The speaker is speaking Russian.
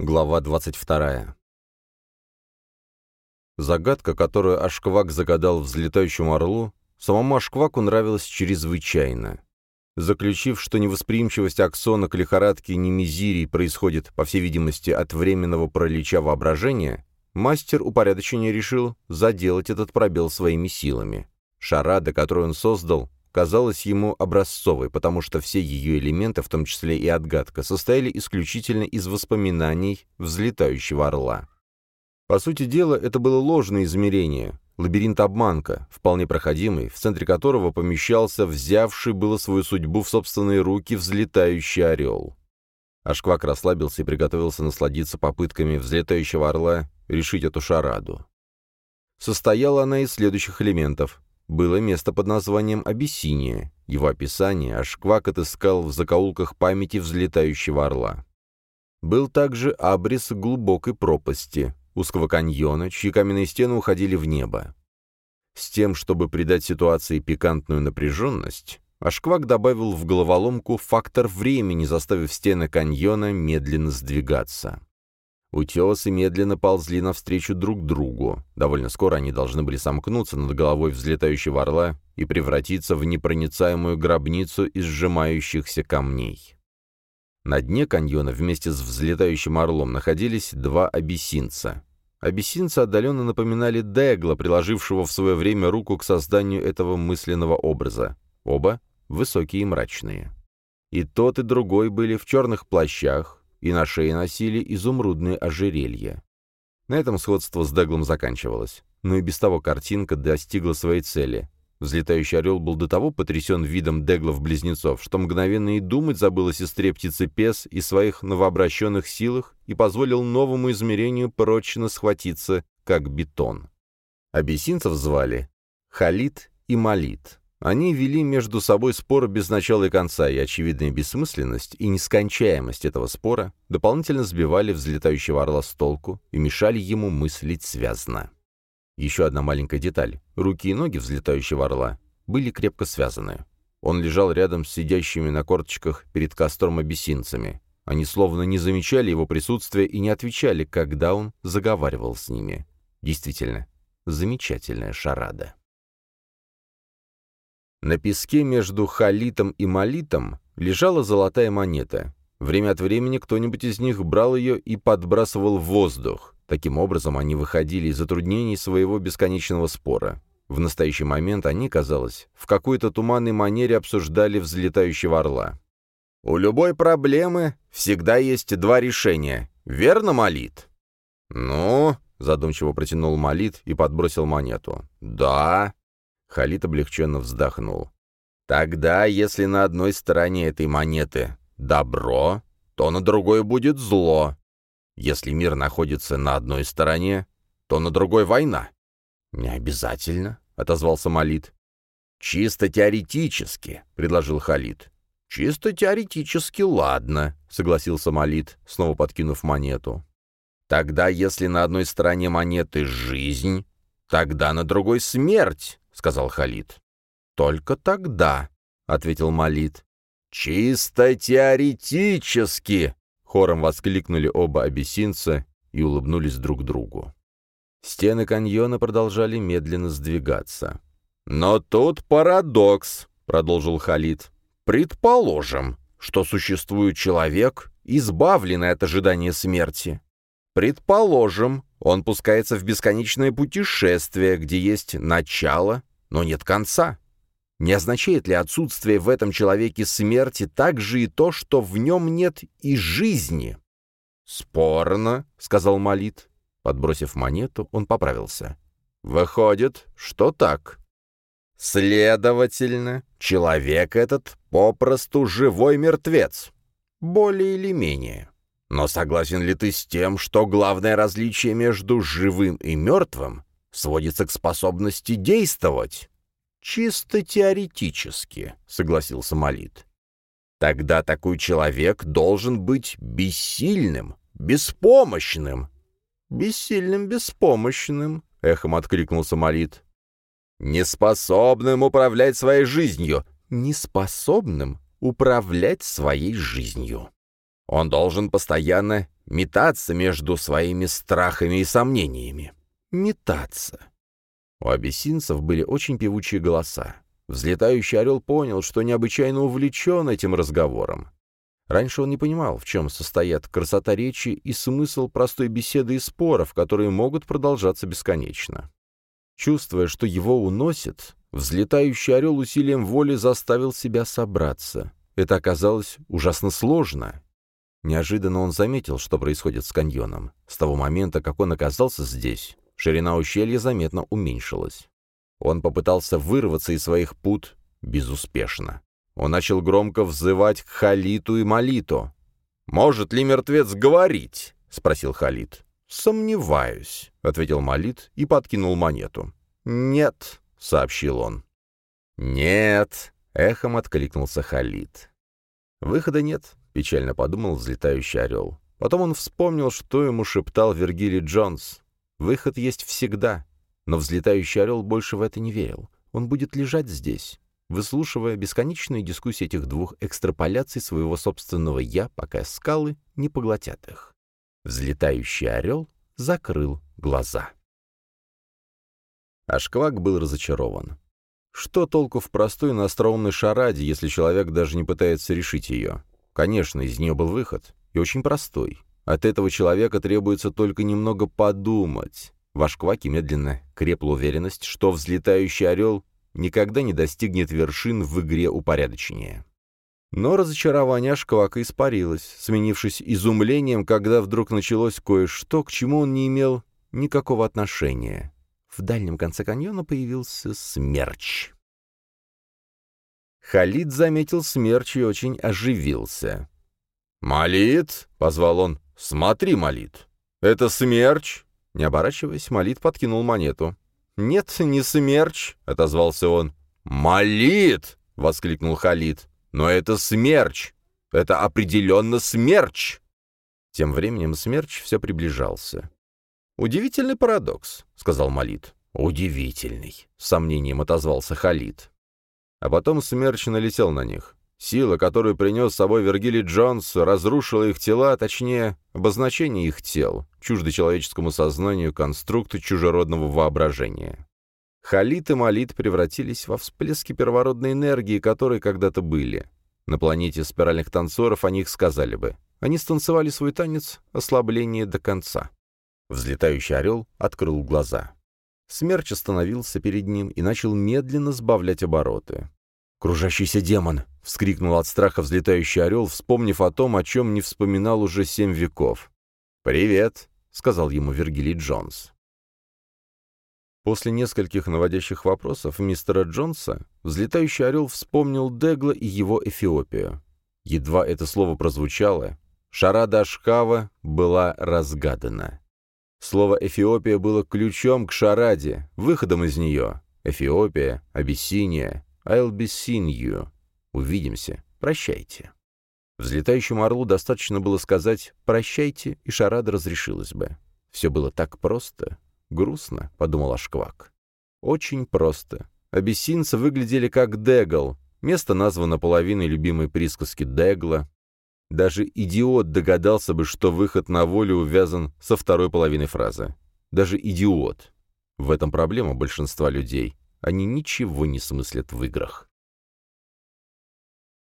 Глава 22. Загадка, которую Ашквак загадал взлетающему орлу, самому Ашкваку нравилась чрезвычайно. Заключив, что невосприимчивость аксона к лихорадке немезирий происходит, по всей видимости, от временного паралича воображения, мастер упорядочения решил заделать этот пробел своими силами. Шарада, которую он создал, казалась ему образцовой, потому что все ее элементы, в том числе и отгадка, состояли исключительно из воспоминаний взлетающего орла. По сути дела, это было ложное измерение, лабиринт-обманка, вполне проходимый, в центре которого помещался взявший было свою судьбу в собственные руки взлетающий орел. Ашквак расслабился и приготовился насладиться попытками взлетающего орла решить эту шараду. Состояла она из следующих элементов было место под названием Абиссиния. Его описание Ашквак отыскал в закоулках памяти взлетающего орла. Был также абрис глубокой пропасти, узкого каньона, чьи каменные стены уходили в небо. С тем, чтобы придать ситуации пикантную напряженность, Ашквак добавил в головоломку фактор времени, заставив стены каньона медленно сдвигаться. Утесы медленно ползли навстречу друг другу. Довольно скоро они должны были сомкнуться над головой взлетающего орла и превратиться в непроницаемую гробницу из сжимающихся камней. На дне каньона вместе с взлетающим орлом находились два абиссинца. Абиссинцы отдаленно напоминали Дегла, приложившего в свое время руку к созданию этого мысленного образа. Оба высокие и мрачные. И тот, и другой были в черных плащах, и на шее носили изумрудные ожерелья. На этом сходство с Деглом заканчивалось. Но и без того картинка достигла своей цели. Взлетающий орел был до того потрясен видом Деглов-близнецов, что мгновенно и думать забыл о сестре птицы Пес и своих новообращенных силах и позволил новому измерению прочно схватиться, как бетон. Абиссинцев звали Халид и Малит. Они вели между собой спор без начала и конца, и очевидная бессмысленность и нескончаемость этого спора дополнительно сбивали взлетающего орла с толку и мешали ему мыслить связно. Еще одна маленькая деталь. Руки и ноги взлетающего орла были крепко связаны. Он лежал рядом с сидящими на корточках перед костром абиссинцами. Они словно не замечали его присутствия и не отвечали, когда он заговаривал с ними. Действительно, замечательная шарада. На песке между халитом и малитом лежала золотая монета. Время от времени кто-нибудь из них брал ее и подбрасывал в воздух. Таким образом, они выходили из затруднений своего бесконечного спора. В настоящий момент они, казалось, в какой-то туманной манере обсуждали взлетающего орла. «У любой проблемы всегда есть два решения. Верно, Малит?» «Ну?» — задумчиво протянул Малит и подбросил монету. «Да». Халид облегченно вздохнул. «Тогда, если на одной стороне этой монеты добро, то на другой будет зло. Если мир находится на одной стороне, то на другой война». «Не обязательно», — отозвался Малит. «Чисто теоретически», — предложил Халид. «Чисто теоретически, ладно», — согласился Малит, снова подкинув монету. «Тогда, если на одной стороне монеты жизнь, тогда на другой смерть», сказал Халид. «Только тогда», — ответил Малит. «Чисто теоретически!» — хором воскликнули оба абиссинца и улыбнулись друг другу. Стены каньона продолжали медленно сдвигаться. «Но тут парадокс», — продолжил Халид. «Предположим, что существует человек, избавленный от ожидания смерти. Предположим, он пускается в бесконечное путешествие, где есть начало но нет конца. Не означает ли отсутствие в этом человеке смерти также и то, что в нем нет и жизни? «Спорно», — сказал Малит. Подбросив монету, он поправился. «Выходит, что так». «Следовательно, человек этот попросту живой мертвец. Более или менее. Но согласен ли ты с тем, что главное различие между живым и мертвым сводится к способности действовать. «Чисто теоретически», — согласился Малит. «Тогда такой человек должен быть бессильным, беспомощным». «Бессильным, беспомощным», — эхом откликнулся Малит. «Неспособным управлять своей жизнью». «Неспособным управлять своей жизнью». Он должен постоянно метаться между своими страхами и сомнениями. Метаться. У абиссинцев были очень певучие голоса. Взлетающий орел понял, что необычайно увлечен этим разговором. Раньше он не понимал, в чем состоят красота речи и смысл простой беседы и споров, которые могут продолжаться бесконечно. Чувствуя, что его уносит, взлетающий орел усилием воли заставил себя собраться. Это оказалось ужасно сложно. Неожиданно он заметил, что происходит с каньоном. С того момента, как он оказался здесь, ширина ущелья заметно уменьшилась. Он попытался вырваться из своих пут безуспешно. Он начал громко взывать к Халиту и Малиту. «Может ли мертвец говорить?» — спросил Халит. «Сомневаюсь», — ответил Малит и подкинул монету. «Нет», — сообщил он. «Нет», — эхом откликнулся Халит. «Выхода нет», — печально подумал взлетающий орел. Потом он вспомнил, что ему шептал Вергилий Джонс. «Выход есть всегда». Но взлетающий орел больше в это не верил. Он будет лежать здесь, выслушивая бесконечные дискуссии этих двух экстраполяций своего собственного «я», пока скалы не поглотят их. Взлетающий орел закрыл глаза. Ашквак был разочарован. Что толку в простой но остроумной шараде, если человек даже не пытается решить ее? Конечно, из нее был выход, и очень простой. От этого человека требуется только немного подумать. В медленно крепла уверенность, что взлетающий орел никогда не достигнет вершин в игре упорядочения. Но разочарование Ашквака испарилось, сменившись изумлением, когда вдруг началось кое-что, к чему он не имел никакого отношения. В дальнем конце каньона появился смерч. Халид заметил смерч и очень оживился. «Малит!» — позвал он. «Смотри, Малит! Это смерч!» Не оборачиваясь, Малит подкинул монету. «Нет, не смерч!» — отозвался он. «Малит!» — воскликнул Халид. «Но это смерч! Это определенно смерч!» Тем временем смерч все приближался. «Удивительный парадокс», — сказал Малит. «Удивительный», — с сомнением отозвался Халид. А потом смерч налетел на них. Сила, которую принес с собой Вергилий Джонс, разрушила их тела, точнее, обозначение их тел, чуждо человеческому сознанию конструкты чужеродного воображения. Халит и Малит превратились во всплески первородной энергии, которые когда-то были. На планете спиральных танцоров о них сказали бы. Они станцевали свой танец ослабление до конца. Взлетающий орел открыл глаза. Смерч остановился перед ним и начал медленно сбавлять обороты. «Кружащийся демон!» — вскрикнул от страха взлетающий орел, вспомнив о том, о чем не вспоминал уже семь веков. «Привет!» — сказал ему Вергилий Джонс. После нескольких наводящих вопросов мистера Джонса взлетающий орел вспомнил Дегла и его Эфиопию. Едва это слово прозвучало, шарада Ашкава была разгадана. Слово «Эфиопия» было ключом к шараде, выходом из нее. Эфиопия, Абиссиния, I'll be seeing you. Увидимся. Прощайте. Взлетающему орлу достаточно было сказать «прощайте», и шарада разрешилась бы. Все было так просто. Грустно, — подумал Ашквак. Очень просто. Абиссинцы выглядели как Дегл. Место названо половиной любимой присказки Дегла. Даже идиот догадался бы, что выход на волю увязан со второй половиной фразы. Даже идиот. В этом проблема большинства людей. Они ничего не смыслят в играх.